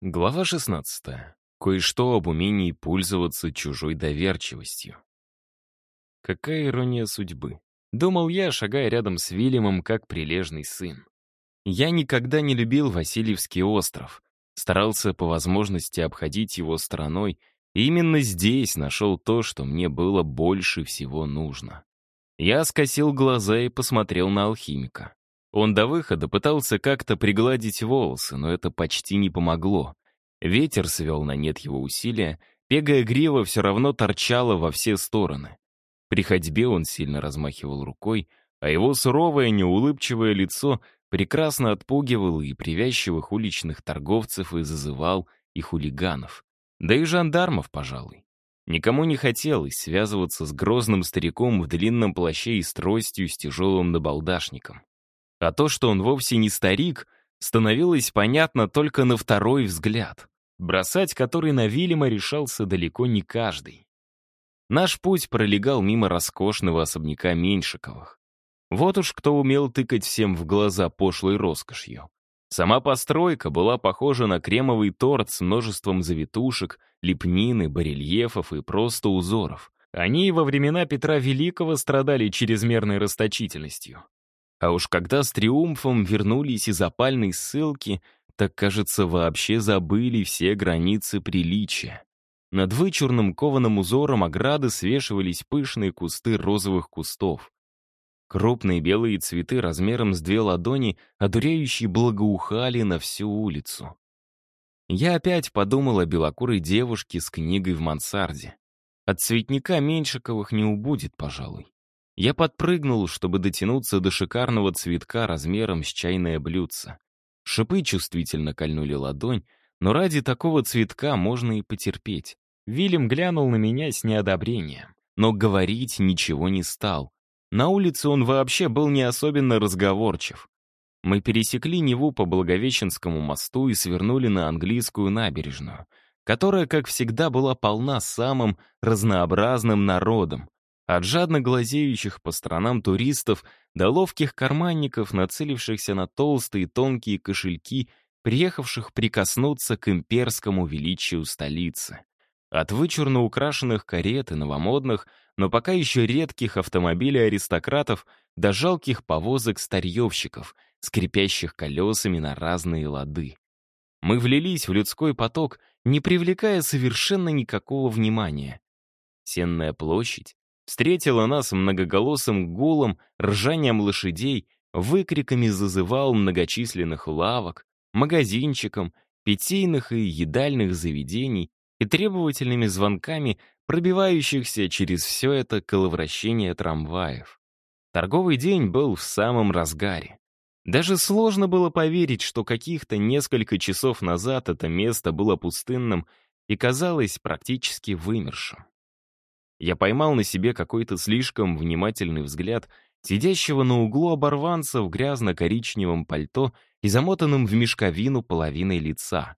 Глава 16. Кое-что об умении пользоваться чужой доверчивостью. Какая ирония судьбы. Думал я, шагая рядом с Вильямом, как прилежный сын. Я никогда не любил Васильевский остров. Старался по возможности обходить его стороной, и именно здесь нашел то, что мне было больше всего нужно. Я скосил глаза и посмотрел на алхимика. Он до выхода пытался как-то пригладить волосы, но это почти не помогло. Ветер свел на нет его усилия, пегая грива все равно торчала во все стороны. При ходьбе он сильно размахивал рукой, а его суровое, неулыбчивое лицо прекрасно отпугивало и привязчивых уличных торговцев и зазывал и хулиганов. Да и жандармов, пожалуй. Никому не хотелось связываться с грозным стариком в длинном плаще и с тростью с тяжелым набалдашником. А то, что он вовсе не старик, становилось понятно только на второй взгляд, бросать который на Вильяма решался далеко не каждый. Наш путь пролегал мимо роскошного особняка Меньшиковых. Вот уж кто умел тыкать всем в глаза пошлой роскошью. Сама постройка была похожа на кремовый торт с множеством завитушек, лепнины, барельефов и просто узоров. Они во времена Петра Великого страдали чрезмерной расточительностью. А уж когда с триумфом вернулись из опальной ссылки, так, кажется, вообще забыли все границы приличия. Над вычурным кованым узором ограды свешивались пышные кусты розовых кустов. Крупные белые цветы размером с две ладони одуряющие благоухали на всю улицу. Я опять подумал о белокурой девушке с книгой в мансарде. От цветника Меньшиковых не убудет, пожалуй. Я подпрыгнул, чтобы дотянуться до шикарного цветка размером с чайное блюдце. Шипы чувствительно кольнули ладонь, но ради такого цветка можно и потерпеть. Вильям глянул на меня с неодобрением, но говорить ничего не стал. На улице он вообще был не особенно разговорчив. Мы пересекли Неву по Благовещенскому мосту и свернули на английскую набережную, которая, как всегда, была полна самым разнообразным народом, от жадно глазеющих по сторонам туристов до ловких карманников, нацелившихся на толстые тонкие кошельки, приехавших прикоснуться к имперскому величию столицы. От вычурно украшенных карет и новомодных, но пока еще редких автомобилей аристократов до жалких повозок старьевщиков, скрипящих колесами на разные лады. Мы влились в людской поток, не привлекая совершенно никакого внимания. Сенная площадь, встретила нас многоголосым гулом, ржанием лошадей, выкриками зазывал многочисленных лавок, магазинчиком, питейных и едальных заведений и требовательными звонками, пробивающихся через все это коловращение трамваев. Торговый день был в самом разгаре. Даже сложно было поверить, что каких-то несколько часов назад это место было пустынным и казалось практически вымершим. Я поймал на себе какой-то слишком внимательный взгляд сидящего на углу оборванца в грязно-коричневом пальто и замотанном в мешковину половиной лица.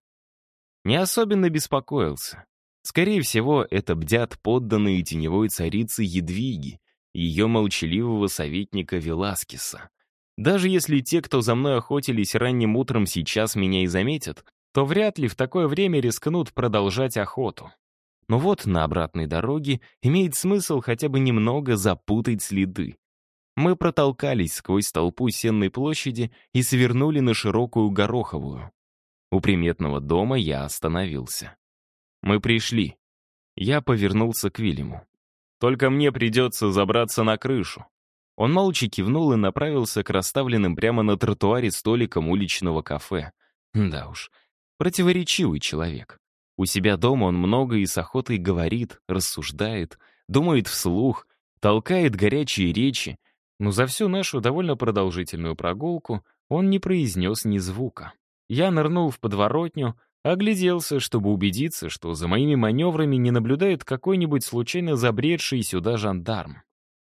Не особенно беспокоился. Скорее всего, это бдят подданные теневой царицы Едвиги ее молчаливого советника Веласкеса. Даже если те, кто за мной охотились ранним утром, сейчас меня и заметят, то вряд ли в такое время рискнут продолжать охоту. Но вот на обратной дороге имеет смысл хотя бы немного запутать следы. Мы протолкались сквозь толпу Сенной площади и свернули на широкую Гороховую. У приметного дома я остановился. Мы пришли. Я повернулся к Вильяму. Только мне придется забраться на крышу. Он молча кивнул и направился к расставленным прямо на тротуаре столикам уличного кафе. Да уж, противоречивый человек. У себя дома он много и с охотой говорит, рассуждает, думает вслух, толкает горячие речи, но за всю нашу довольно продолжительную прогулку он не произнес ни звука. Я нырнул в подворотню, огляделся, чтобы убедиться, что за моими маневрами не наблюдает какой-нибудь случайно забредший сюда жандарм.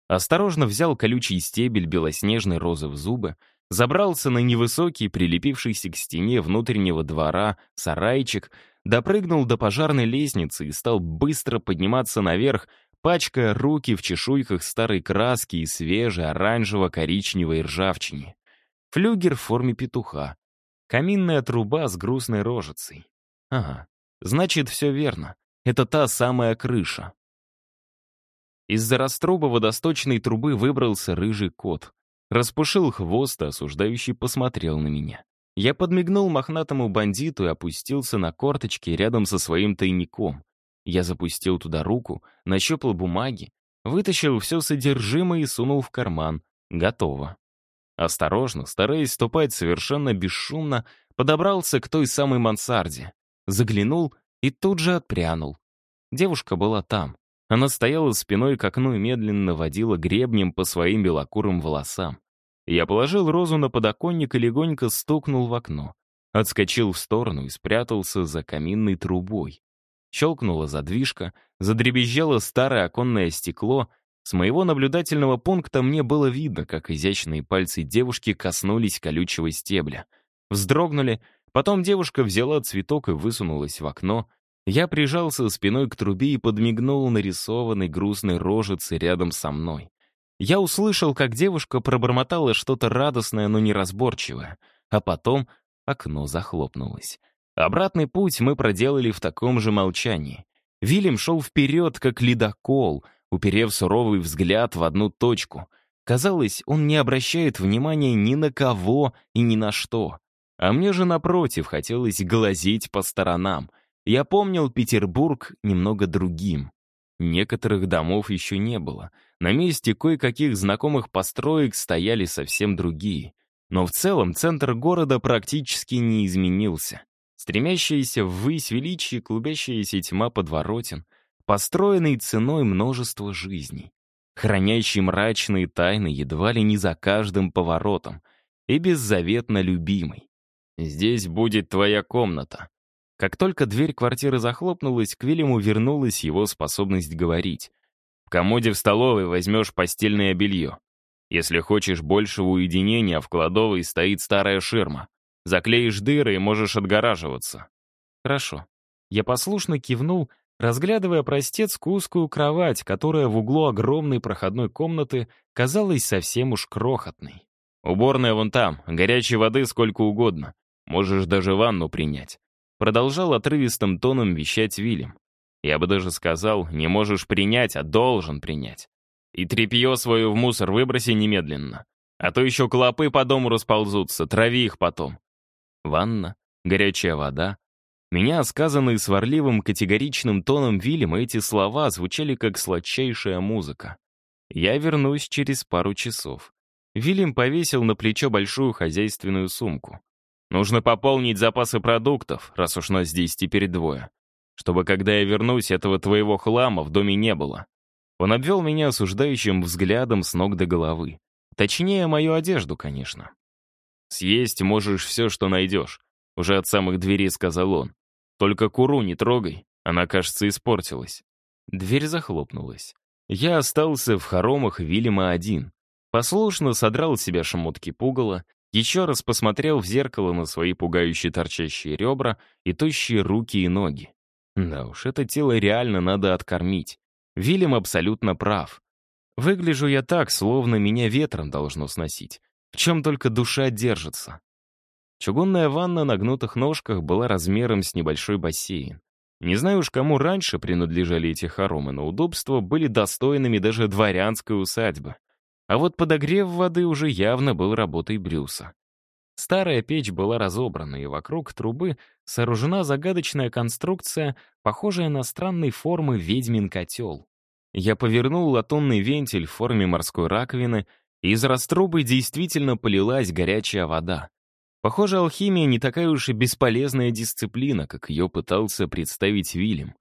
Осторожно взял колючий стебель белоснежной розы в зубы, забрался на невысокий, прилепившийся к стене внутреннего двора, сарайчик, допрыгнул до пожарной лестницы и стал быстро подниматься наверх, пачкая руки в чешуйках старой краски и свежей оранжево-коричневой ржавчине. Флюгер в форме петуха. Каминная труба с грустной рожицей. Ага, значит, все верно. Это та самая крыша. Из-за раструба водосточной трубы выбрался рыжий кот. Распушил хвост, а осуждающий посмотрел на меня. Я подмигнул мохнатому бандиту и опустился на корточки рядом со своим тайником. Я запустил туда руку, нащупал бумаги, вытащил все содержимое и сунул в карман. Готово. Осторожно, стараясь ступать совершенно бесшумно, подобрался к той самой мансарде. Заглянул и тут же отпрянул. Девушка была там. Она стояла спиной к окну и медленно водила гребнем по своим белокурым волосам. Я положил розу на подоконник и легонько стукнул в окно. Отскочил в сторону и спрятался за каминной трубой. Щелкнула задвижка, задребезжало старое оконное стекло. С моего наблюдательного пункта мне было видно, как изящные пальцы девушки коснулись колючего стебля. Вздрогнули, потом девушка взяла цветок и высунулась в окно. Я прижался спиной к трубе и подмигнул нарисованной грустной рожице рядом со мной. Я услышал, как девушка пробормотала что-то радостное, но неразборчивое, а потом окно захлопнулось. Обратный путь мы проделали в таком же молчании. Вильям шел вперед, как ледокол, уперев суровый взгляд в одну точку. Казалось, он не обращает внимания ни на кого и ни на что. А мне же, напротив, хотелось глазеть по сторонам. Я помнил Петербург немного другим. Некоторых домов еще не было. На месте кое-каких знакомых построек стояли совсем другие. Но в целом центр города практически не изменился. Стремящаяся ввысь величие, клубящаяся тьма подворотен, построенный ценой множества жизней, хранящий мрачные тайны едва ли не за каждым поворотом и беззаветно любимый. «Здесь будет твоя комната». Как только дверь квартиры захлопнулась, к Вильяму вернулась его способность говорить. «В комоде в столовой возьмешь постельное белье. Если хочешь большего уединения, в кладовой стоит старая ширма. Заклеишь дыры и можешь отгораживаться». «Хорошо». Я послушно кивнул, разглядывая простецкую узкую кровать, которая в углу огромной проходной комнаты казалась совсем уж крохотной. «Уборная вон там, горячей воды сколько угодно. Можешь даже ванну принять». Продолжал отрывистым тоном вещать Вильям. Я бы даже сказал, не можешь принять, а должен принять. И тряпье свое в мусор выброси немедленно. А то еще клопы по дому расползутся, трави их потом ванна, горячая вода. Меня, сказанные сварливым категоричным тоном Вильяма, эти слова звучали как сладчайшая музыка. Я вернусь через пару часов. Вильям повесил на плечо большую хозяйственную сумку. Нужно пополнить запасы продуктов, раз уж нас здесь теперь двое. Чтобы, когда я вернусь, этого твоего хлама в доме не было. Он обвел меня осуждающим взглядом с ног до головы. Точнее, мою одежду, конечно. «Съесть можешь все, что найдешь», — уже от самых дверей сказал он. «Только куру не трогай, она, кажется, испортилась». Дверь захлопнулась. Я остался в хоромах Вильяма один. Послушно содрал с себя шмотки пугала, еще раз посмотрел в зеркало на свои пугающие торчащие ребра и тощие руки и ноги. Да уж, это тело реально надо откормить. Вильям абсолютно прав. Выгляжу я так, словно меня ветром должно сносить в чем только душа держится. Чугунная ванна на гнутых ножках была размером с небольшой бассейн. Не знаю уж, кому раньше принадлежали эти хоромы, но удобства были достойными даже дворянской усадьбы. А вот подогрев воды уже явно был работой Брюса. Старая печь была разобрана, и вокруг трубы сооружена загадочная конструкция, похожая на странной формы ведьмин котел. Я повернул латунный вентиль в форме морской раковины из раструбы действительно полилась горячая вода. Похоже, алхимия не такая уж и бесполезная дисциплина, как ее пытался представить Вильям.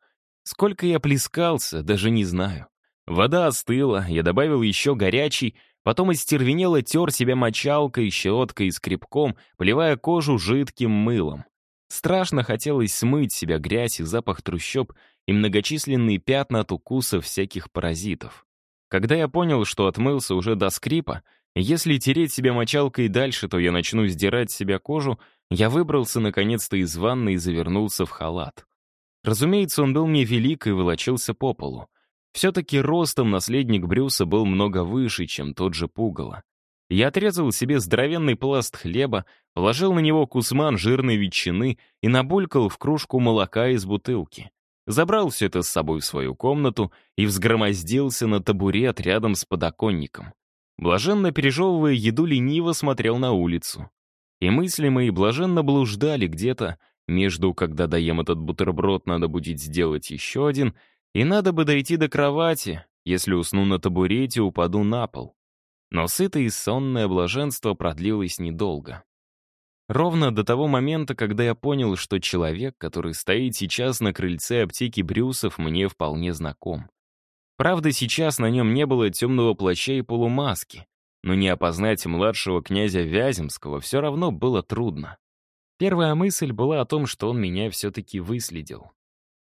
Сколько я плескался, даже не знаю. Вода остыла, я добавил еще горячий, потом остервенело тер себя мочалкой, щеткой и скребком, поливая кожу жидким мылом. Страшно хотелось смыть себя грязь и запах трущоб и многочисленные пятна от укусов всяких паразитов. Когда я понял, что отмылся уже до скрипа, если тереть себя мочалкой дальше, то я начну сдирать с себя кожу, я выбрался наконец-то из ванны и завернулся в халат. Разумеется, он был мне велик и волочился по полу. Все-таки ростом наследник Брюса был много выше, чем тот же Пугало. Я отрезал себе здоровенный пласт хлеба, положил на него кусман жирной ветчины и набулькал в кружку молока из бутылки. Забрал все это с собой в свою комнату и взгромоздился на табурет рядом с подоконником. Блаженно пережевывая еду, лениво смотрел на улицу. И мысли мои блаженно блуждали где-то между «когда доем этот бутерброд, надо будет сделать еще один» и «надо бы дойти до кровати, если усну на табурете, упаду на пол». Но сытое и сонное блаженство продлилось недолго. Ровно до того момента, когда я понял, что человек, который стоит сейчас на крыльце аптеки Брюсов, мне вполне знаком. Правда, сейчас на нем не было темного плаща и полумаски, но не опознать младшего князя Вяземского все равно было трудно. Первая мысль была о том, что он меня все-таки выследил.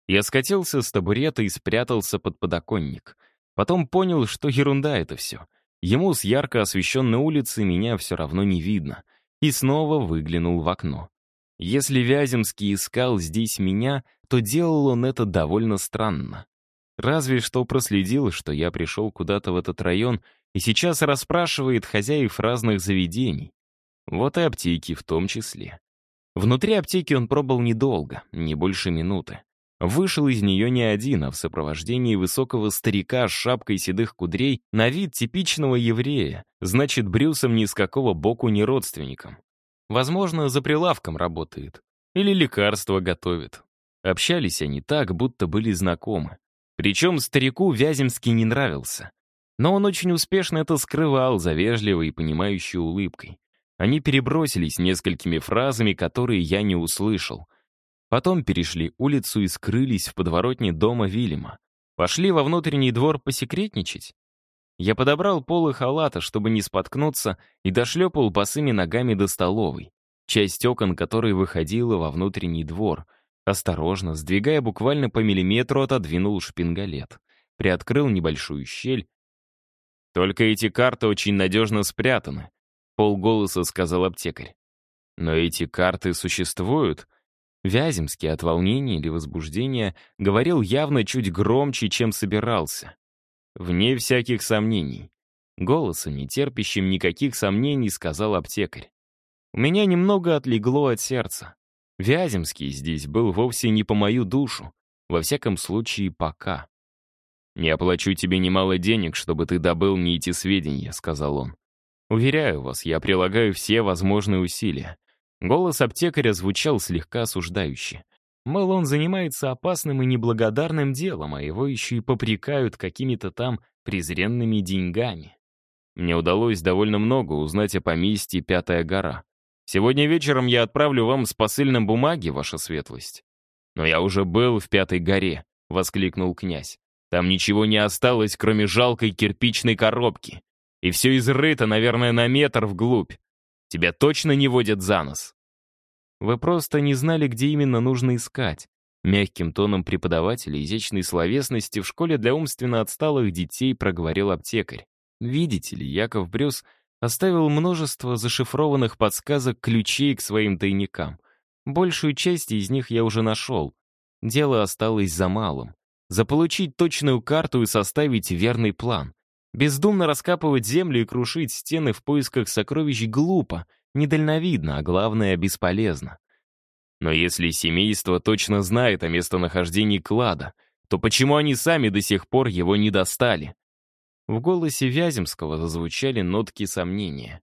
Я скатился с табурета и спрятался под подоконник. Потом понял, что ерунда это все. Ему с ярко освещенной улицы меня все равно не видно — и снова выглянул в окно. Если Вяземский искал здесь меня, то делал он это довольно странно. Разве что проследил, что я пришел куда-то в этот район и сейчас расспрашивает хозяев разных заведений. Вот и аптеки в том числе. Внутри аптеки он пробыл недолго, не больше минуты. Вышел из нее не один, а в сопровождении высокого старика с шапкой седых кудрей на вид типичного еврея, значит, Брюсом ни с какого боку не родственником. Возможно, за прилавком работает. Или лекарства готовит. Общались они так, будто были знакомы. Причем старику Вяземский не нравился. Но он очень успешно это скрывал за вежливой и понимающей улыбкой. Они перебросились несколькими фразами, которые я не услышал — Потом перешли улицу и скрылись в подворотне дома Вильяма. Пошли во внутренний двор посекретничать. Я подобрал полы халата, чтобы не споткнуться, и дошлепал босыми ногами до столовой, часть окон которой выходила во внутренний двор. Осторожно, сдвигая буквально по миллиметру, отодвинул шпингалет. Приоткрыл небольшую щель. «Только эти карты очень надежно спрятаны», — полголоса сказал аптекарь. «Но эти карты существуют», Вяземский от волнения или возбуждения говорил явно чуть громче, чем собирался. Вне всяких сомнений. Голосом, не терпящим никаких сомнений, сказал аптекарь. У меня немного отлегло от сердца. Вяземский здесь был вовсе не по мою душу. Во всяком случае, пока. «Я оплачу тебе немало денег, чтобы ты добыл мне эти сведения», — сказал он. «Уверяю вас, я прилагаю все возможные усилия. Голос аптекаря звучал слегка осуждающе. Мол, он занимается опасным и неблагодарным делом, а его еще и попрекают какими-то там презренными деньгами. Мне удалось довольно много узнать о поместье «Пятая гора». Сегодня вечером я отправлю вам с посыльным бумаги, ваша светлость. Но я уже был в Пятой горе, — воскликнул князь. Там ничего не осталось, кроме жалкой кирпичной коробки. И все изрыто, наверное, на метр вглубь. Тебя точно не водят за нос. Вы просто не знали, где именно нужно искать. Мягким тоном преподавателя изящной словесности в школе для умственно отсталых детей проговорил аптекарь. Видите ли, Яков Брюс оставил множество зашифрованных подсказок ключей к своим тайникам. Большую часть из них я уже нашел. Дело осталось за малым. Заполучить точную карту и составить верный план. Бездумно раскапывать землю и крушить стены в поисках сокровищ глупо, недальновидно, а главное — бесполезно. Но если семейство точно знает о местонахождении клада, то почему они сами до сих пор его не достали? В голосе Вяземского зазвучали нотки сомнения.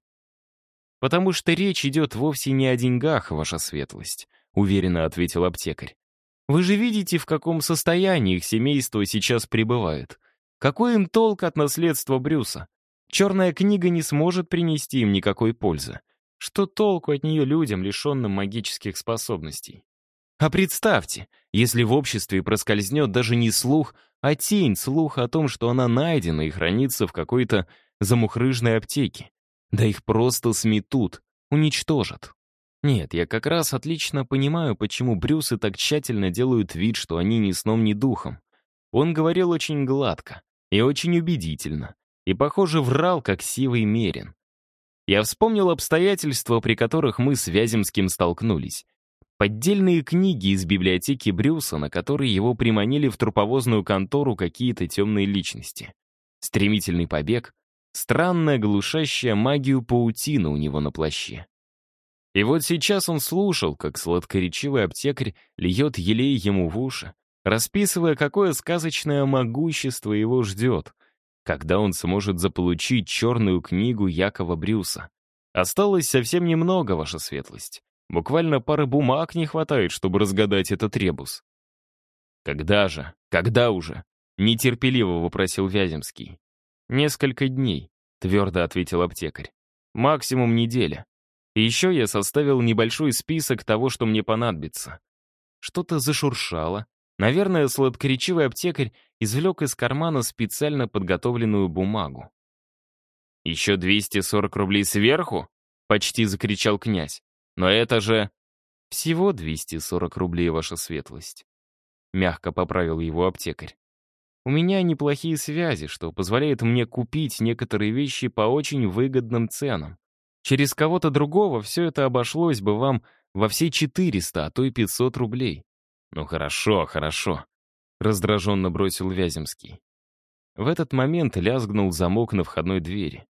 «Потому что речь идет вовсе не о деньгах, ваша светлость», — уверенно ответил аптекарь. «Вы же видите, в каком состоянии их семейство сейчас пребывает. Какой им толк от наследства Брюса? Черная книга не сможет принести им никакой пользы. Что толку от нее людям, лишенным магических способностей? А представьте, если в обществе проскользнет даже не слух, а тень слуха о том, что она найдена и хранится в какой-то замухрыжной аптеке. Да их просто сметут, уничтожат. Нет, я как раз отлично понимаю, почему Брюсы так тщательно делают вид, что они ни сном, ни духом. Он говорил очень гладко, и очень убедительно. И, похоже, врал, как сивый мерин. Я вспомнил обстоятельства, при которых мы с Вяземским столкнулись. Поддельные книги из библиотеки Брюса, на которые его приманили в труповозную контору какие-то темные личности. Стремительный побег, странная, глушащая магию паутина у него на плаще. И вот сейчас он слушал, как сладкоречивый аптекарь льет елей ему в уши, расписывая, какое сказочное могущество его ждет, когда он сможет заполучить черную книгу Якова Брюса. Осталось совсем немного, ваша светлость. Буквально пары бумаг не хватает, чтобы разгадать этот ребус. «Когда же? Когда уже?» — нетерпеливо вопросил Вяземский. «Несколько дней», — твердо ответил аптекарь. «Максимум неделя. И еще я составил небольшой список того, что мне понадобится». Что-то зашуршало. Наверное, сладкоречивый аптекарь извлек из кармана специально подготовленную бумагу. «Еще 240 рублей сверху?» — почти закричал князь. «Но это же...» «Всего 240 рублей, ваша светлость». Мягко поправил его аптекарь. У меня неплохие связи, что позволяет мне купить некоторые вещи по очень выгодным ценам. Через кого-то другого все это обошлось бы вам во все 400, а то и 500 рублей. «Ну хорошо, хорошо», — раздраженно бросил Вяземский. В этот момент лязгнул замок на входной двери.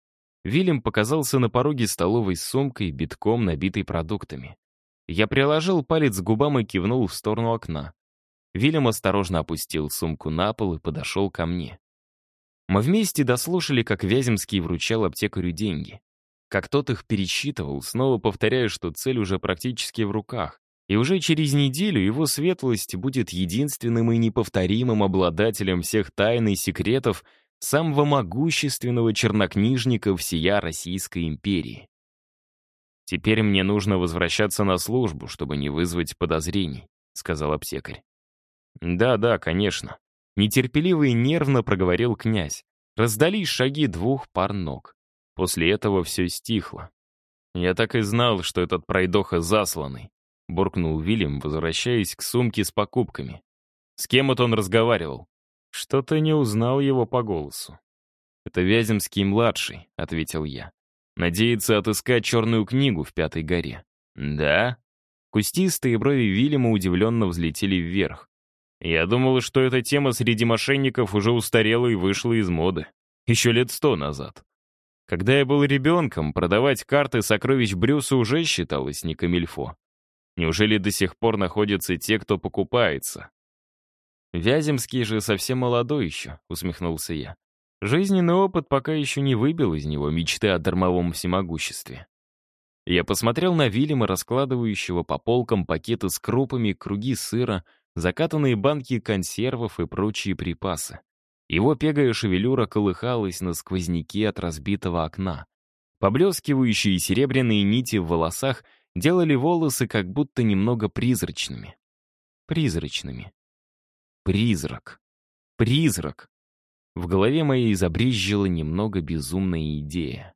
Вильям показался на пороге столовой с сумкой, битком набитой продуктами. Я приложил палец к губам и кивнул в сторону окна. Вильям осторожно опустил сумку на пол и подошел ко мне. Мы вместе дослушали, как Вяземский вручал аптекарю деньги. Как тот их пересчитывал, снова повторяя, что цель уже практически в руках. И уже через неделю его светлость будет единственным и неповторимым обладателем всех тайн и секретов самого могущественного чернокнижника всея Российской империи. «Теперь мне нужно возвращаться на службу, чтобы не вызвать подозрений», — сказал аптекарь. «Да-да, конечно», — нетерпеливо и нервно проговорил князь. Раздались шаги двух пар ног. После этого все стихло. «Я так и знал, что этот пройдоха засланный», — буркнул Вильям, возвращаясь к сумке с покупками. «С кем это он разговаривал?» «Что-то не узнал его по голосу». «Это Вяземский-младший», — ответил я. «Надеется отыскать черную книгу в Пятой горе». «Да?» Кустистые брови Вильяма удивленно взлетели вверх. «Я думал, что эта тема среди мошенников уже устарела и вышла из моды. Еще лет сто назад. Когда я был ребенком, продавать карты сокровищ Брюса уже считалось не камильфо. Неужели до сих пор находятся те, кто покупается? «Вяземский же совсем молодой еще», — усмехнулся я. Жизненный опыт пока еще не выбил из него мечты о дармовом всемогуществе. Я посмотрел на Вильяма, раскладывающего по полкам пакеты с крупами, круги сыра, закатанные банки консервов и прочие припасы. Его пегая шевелюра колыхалась на сквозняке от разбитого окна. Поблескивающие серебряные нити в волосах делали волосы как будто немного призрачными. Призрачными. Призрак. Призрак. В голове моей забрезжила немного безумная идея.